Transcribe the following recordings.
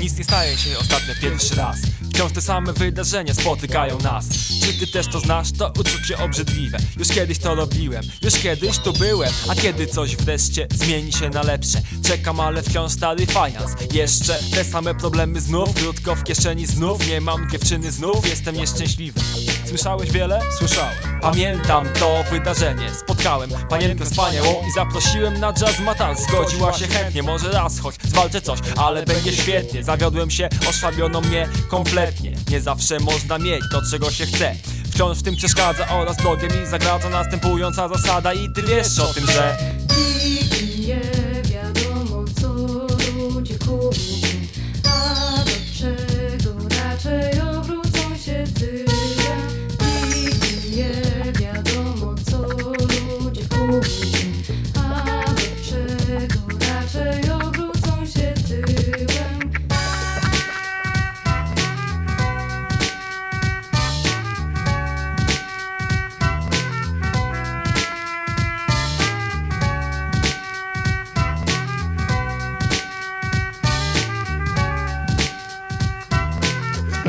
nic nie staje się ostatnio pierwszy raz. Wciąż te same wydarzenia spotykają nas. Czy ty też to znasz? To uczucie obrzydliwe. Już kiedyś to robiłem, już kiedyś tu byłem. A kiedy coś wreszcie zmieni się na lepsze? Czekam, ale wciąż stary fajans. Jeszcze te same problemy znów. Krótko w kieszeni znów. Nie mam dziewczyny znów, jestem nieszczęśliwy Słyszałeś wiele? Słyszałem Pamiętam to wydarzenie Spotkałem panienkę wspaniałą I zaprosiłem na jazz matan Zgodziła się chętnie, może raz choć Zwalczę coś, ale będzie świetnie Zawiodłem się, oszwabiono mnie kompletnie Nie zawsze można mieć to, czego się chce Wciąż w tym przeszkadza oraz drogę mi zagradza Następująca zasada i ty wiesz o tym, że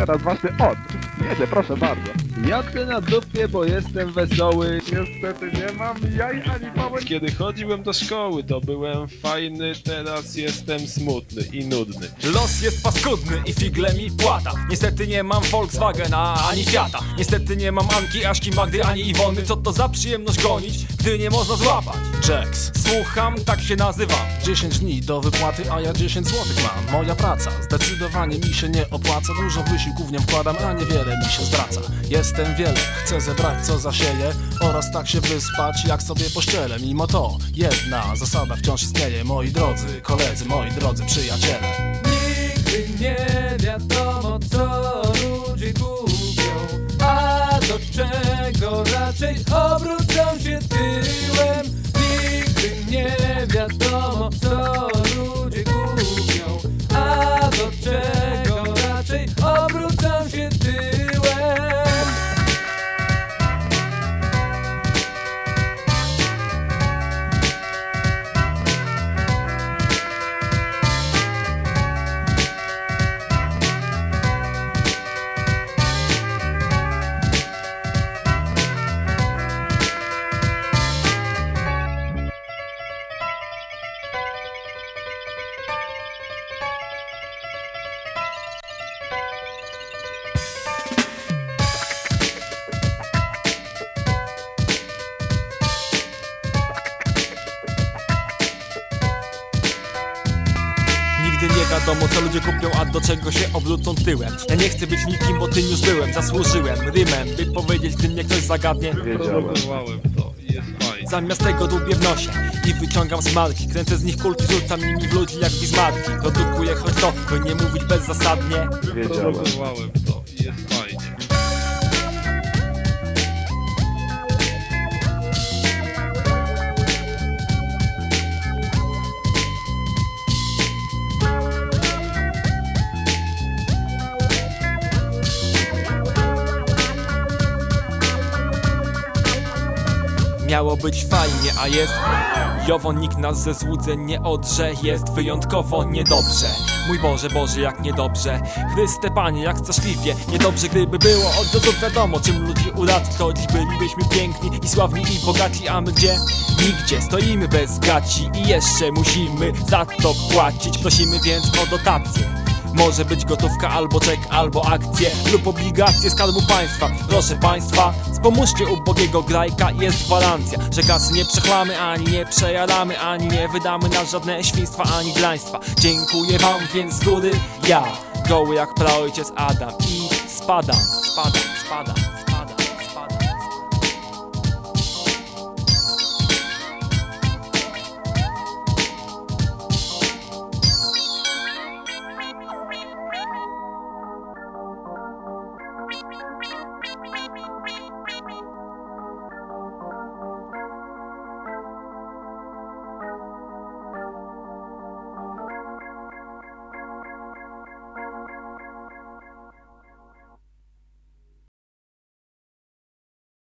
Teraz właśnie on. Jedzie, proszę bardzo. Jadę na dupie, bo jestem wesoły. Niestety nie mam jaj ani pałek. Kiedy chodziłem do szkoły, to byłem fajny, teraz jestem smutny i nudny. Los jest paskudny i figle mi płata Niestety nie mam Volkswagena ani Fiata Niestety nie mam Anki, Aśki, Magdy ani Iwony Co to za przyjemność gonić, gdy nie można złapać Jax Słucham, tak się nazywam 10 dni do wypłaty, a ja 10 złotych mam Moja praca zdecydowanie mi się nie opłaca Dużo wysiłku w nią wkładam, a niewiele mi się zwraca. Jestem wiele, chcę zebrać co zasieję Oraz tak się wyspać, jak sobie pościelę. Mimo to jedna zasada wciąż istnieje. Moi drodzy koledzy, moi drodzy przyjaciele. Nigdy nie wiadomo co ludzie kupią A do czego raczej obrócą się tyłem. Nigdy nie wiadomo co Nigdy nie wiadomo co ludzie kupią, a do czego się obrócą tyłem Ja nie chcę być nikim, bo tym już byłem, zasłużyłem rymem By powiedzieć, gdy mnie ktoś zagadnie Wiedziałem. Próbowałem to i jest fajnie. Zamiast tego dłubię w nosie i wyciągam smarki Kręcę z nich kulki, rzucam nimi w ludzi jak bizmarki Produkuję choć to, by nie mówić bezzasadnie Wiedziałem. Próbowałem to i jest fajnie. Miało być fajnie, a jest. Jowo nikt nas ze złudzeń nie odrze. Jest wyjątkowo niedobrze. Mój Boże, Boże, jak niedobrze. Chryste Panie, jak straszliwie Niedobrze, gdyby było. Od razu wiadomo Czym ludzi uraczy, to dziś bylibyśmy piękni I sławni i bogaci, a my gdzie? Nigdzie, stoimy bez gaci I jeszcze musimy za to płacić. Prosimy więc o dotację może być gotówka albo czek, albo akcje lub obligacje skarbu państwa. Proszę państwa, spomóżcie ubogiego grajka Jest gwarancja, że kasy nie przechlamy Ani nie przejaramy, ani nie wydamy na żadne świństwa, ani glaństwa Dziękuję wam więc z góry, ja Goły jak praojciec Adam. I spadam, spadam, spadam